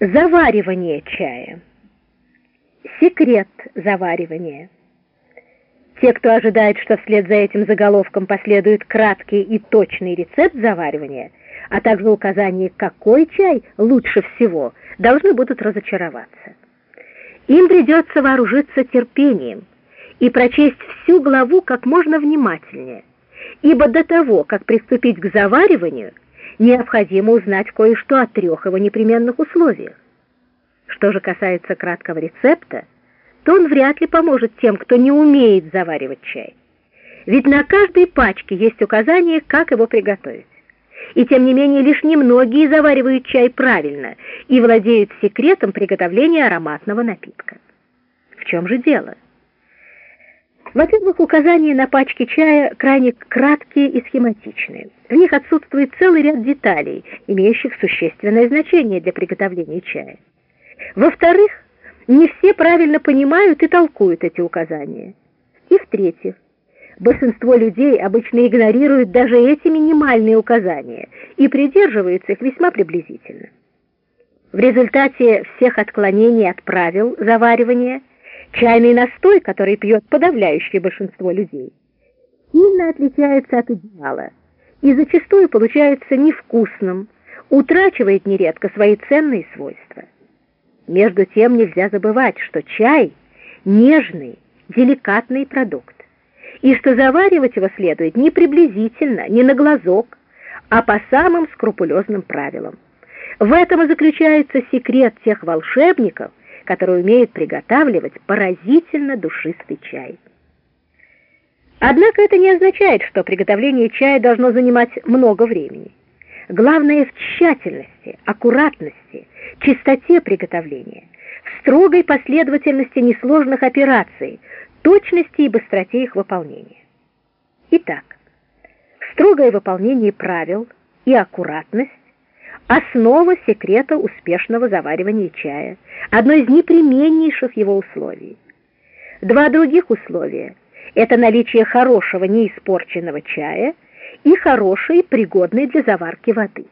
Заваривание чая. Секрет заваривания. Те, кто ожидает, что вслед за этим заголовком последует краткий и точный рецепт заваривания, а также указание, какой чай лучше всего, должны будут разочароваться. Им придется вооружиться терпением и прочесть всю главу как можно внимательнее, ибо до того, как приступить к завариванию, необходимо узнать кое-что о трех его непременных условиях. Что же касается краткого рецепта, то он вряд ли поможет тем, кто не умеет заваривать чай. Ведь на каждой пачке есть указание, как его приготовить. И тем не менее лишь немногие заваривают чай правильно и владеют секретом приготовления ароматного напитка. В чем же дело? Во-первых, указания на пачке чая крайне краткие и схематичные. В них отсутствует целый ряд деталей, имеющих существенное значение для приготовления чая. Во-вторых, не все правильно понимают и толкуют эти указания. И в-третьих, большинство людей обычно игнорируют даже эти минимальные указания и придерживаются их весьма приблизительно. В результате всех отклонений от правил заваривания – Чайный настой, который пьет подавляющее большинство людей, сильно отличается от идеала и зачастую получается невкусным, утрачивает нередко свои ценные свойства. Между тем нельзя забывать, что чай – нежный, деликатный продукт, и что заваривать его следует не приблизительно, не на глазок, а по самым скрупулезным правилам. В этом и заключается секрет тех волшебников – который умеет приготавливать поразительно душистый чай. Однако это не означает, что приготовление чая должно занимать много времени. Главное в тщательности, аккуратности, чистоте приготовления, в строгой последовательности несложных операций, точности и быстроте их выполнения. Итак, строгое выполнение правил и аккуратность основа секрета успешного заваривания чая, одно из непременнейших его условий. Два других условия – это наличие хорошего неиспорченного чая и хорошей, пригодной для заварки воды.